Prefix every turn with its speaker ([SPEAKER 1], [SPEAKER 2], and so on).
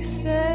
[SPEAKER 1] said.